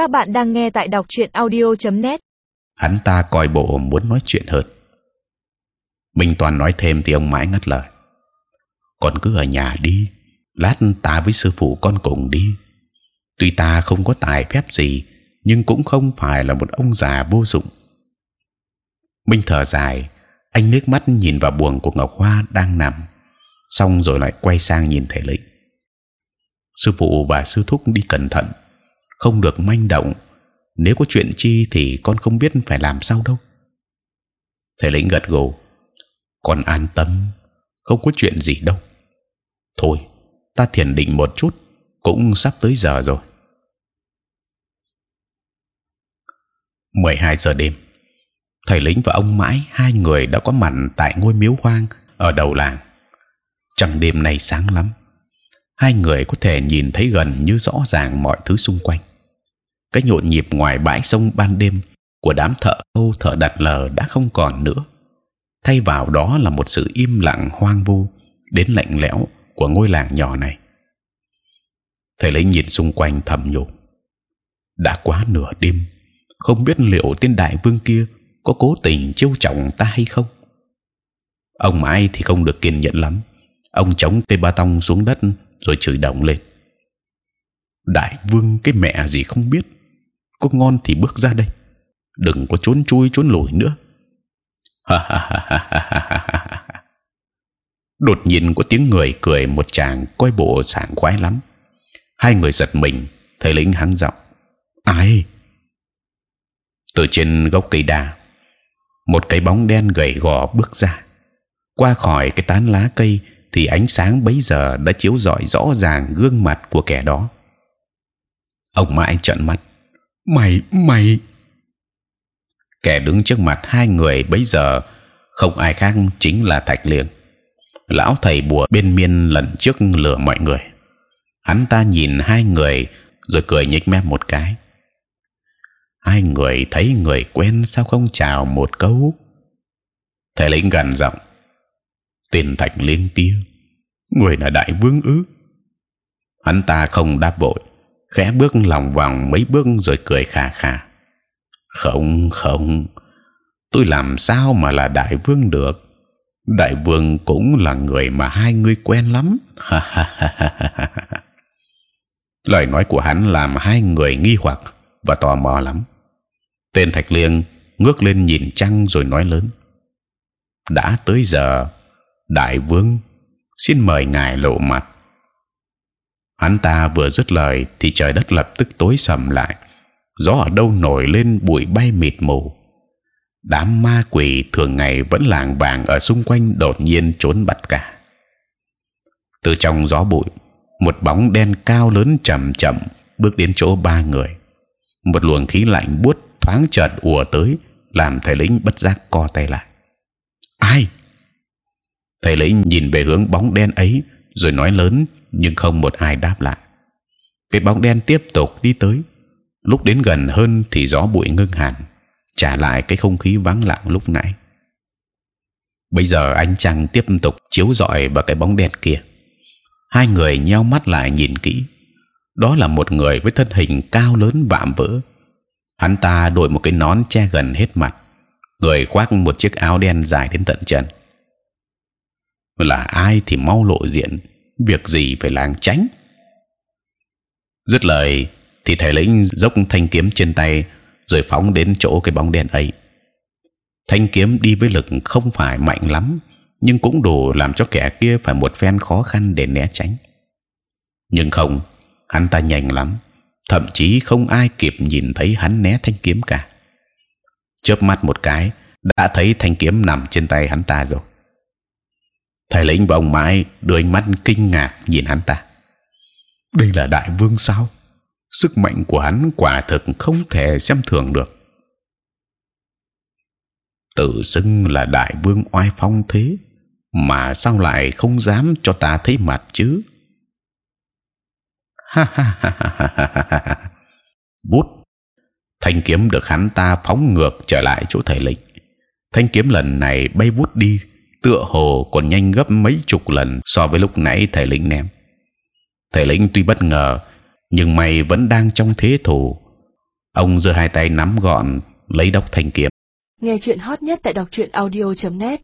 Các bạn đang nghe tại đọc truyện audio.net. Hắn ta coi bộ muốn nói chuyện hơn. Minh Toàn nói thêm thì ông mãi ngắt lời. Con cứ ở nhà đi, lát ta với sư phụ con cùng đi. Tuy ta không có tài phép gì, nhưng cũng không phải là một ông già vô dụng. Minh thở dài, anh nước mắt nhìn vào buồng của Ngọc Hoa đang nằm, xong rồi lại quay sang nhìn thể lĩnh. Sư phụ và sư thúc đi cẩn thận, không được manh động. Nếu có chuyện chi thì con không biết phải làm sao đâu. thầy lĩnh gật gù, con an tâm, không có chuyện gì đâu. Thôi, ta thiền định một chút, cũng sắp tới giờ rồi. 12 giờ đêm thầy lĩnh và ông mãi hai người đã có mặt tại ngôi miếu hoang ở đầu làng trăng đêm nay sáng lắm hai người có thể nhìn thấy gần như rõ ràng mọi thứ xung quanh cái nhộn nhịp ngoài bãi sông ban đêm của đám thợ câu thợ đặt lờ đã không còn nữa. Thay vào đó là một sự im lặng hoang vu đến lạnh lẽo của ngôi làng nhỏ này. Thầy lấy nhìn xung quanh thầm nhủ, đã quá nửa đêm, không biết liệu tên đại vương kia có cố tình chiêu trọng ta hay không? Ông mãi thì không được kiên nhẫn lắm. Ông chống cây ba tông xuống đất rồi chửi động lên, đại vương, cái mẹ gì không biết? Có ngon thì bước ra đây. Đừng có trốn chui, trốn lùi nữa. Ha ha ha ha ha ha ha ha. đột nhiên có tiếng người cười, một chàng coi bộ sảng khoái lắm. Hai người giật mình thầy lĩnh hắng giọng, ai? Từ trên gốc cây đa, một cái bóng đen gầy gò bước ra. Qua khỏi cái tán lá cây thì ánh sáng bấy giờ đã chiếu rọi rõ ràng gương mặt của kẻ đó. Ông mãi trợn mắt mày mày. Kẻ đứng trước mặt hai người bấy giờ, không ai khác chính là thạch liêng lão thầy bùa bên miên lần trước lừa mọi người. Hắn ta nhìn hai người, rồi cười nhếch mép một cái. Hai người thấy người quen sao không chào một câu? Thầy lĩnh gần giọng. Tiền thạch liên kia, người là đại vương ư? Hắn ta không đáp vội khẽ bước lòng vòng mấy bước rồi cười khà khà. Không không, tôi làm sao mà là đại vương được? Đại vương cũng là người mà hai người quen lắm. Ha ha ha lời nói của hắn làm hai người nghi hoặc và tò mò lắm. Tên thạch liêng ngước lên nhìn trăng rồi nói lớn. Đã tới giờ, đại vương, xin mời ngài lộ mặt hắn ta vừa dứt lời thì trời đất lập tức tối sầm lại. Gió ở đâu nổi lên bụi bay mịt mù. Đám ma quỷ thường ngày vẫn làng vàng ở xung quanh đột nhiên trốn bật cả. Từ trong gió bụi, một bóng đen cao lớn chậm chậm bước đến chỗ ba người. Một luồng khí lạnh buốt thoáng chợt ùa tới, làm thầy lĩnh bất giác co tay lại. Ai? Thầy lĩnh nhìn về hướng bóng đen ấy, rồi nói lớn nhưng không một ai đáp lại. Cái bóng đen tiếp tục đi tới. Lúc đến gần hơn thì gió bụi ngưng hẳn, trả lại cái không khí vắng lặng lúc nãy. Bây giờ ánh trăng tiếp tục chiếu rọi vào cái bóng đen kia. Hai người nheo mắt lại nhìn kỹ. Đó là một người với thân hình cao lớn vạm vỡ. Hắn ta đội một cái nón che gần hết mặt, người khoác một chiếc áo đen dài đến tận chân. Là ai thì mau lộ diện việc gì phải lảng tránh? Dứt lời, thì thầy lĩnh dốc thanh kiếm trên tay, rồi phóng đến chỗ cái bóng đen ấy. Thanh kiếm đi với lực không phải mạnh lắm, nhưng cũng đủ làm cho kẻ kia phải một phen khó khăn để né tránh. Nhưng không, hắn ta nhanh lắm, thậm chí không ai kịp nhìn thấy hắn né thanh kiếm cả. Chớp mắt một cái, đã thấy thanh kiếm nằm trên tay hắn ta rồi thầy lĩnh và ông mãi, đưa ánh mắt kinh ngạc nhìn hắn ta. Đây là đại vương sao? Sức mạnh của hắn quả thực không thể xem thường được. Tự xưng là đại vương oai phong thế, mà sao lại không dám cho ta thấy mặt chứ? Ha ha ha ha ha ha bút. Thanh kiếm được hắn ta phóng ngược trở lại chỗ thầy lĩnh thanh kiếm lần này bay vút đi tựa hồ còn nhanh gấp mấy chục lần so với lúc nãy thầy lĩnh ném. Thầy lĩnh tuy bất ngờ, nhưng mày vẫn đang trong thế thủ ông giơ hai tay nắm gọn, lấy đốc thanh kiếm. Nghe chuyện hot nhất tại đọc truyện audio.net